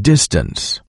Distance.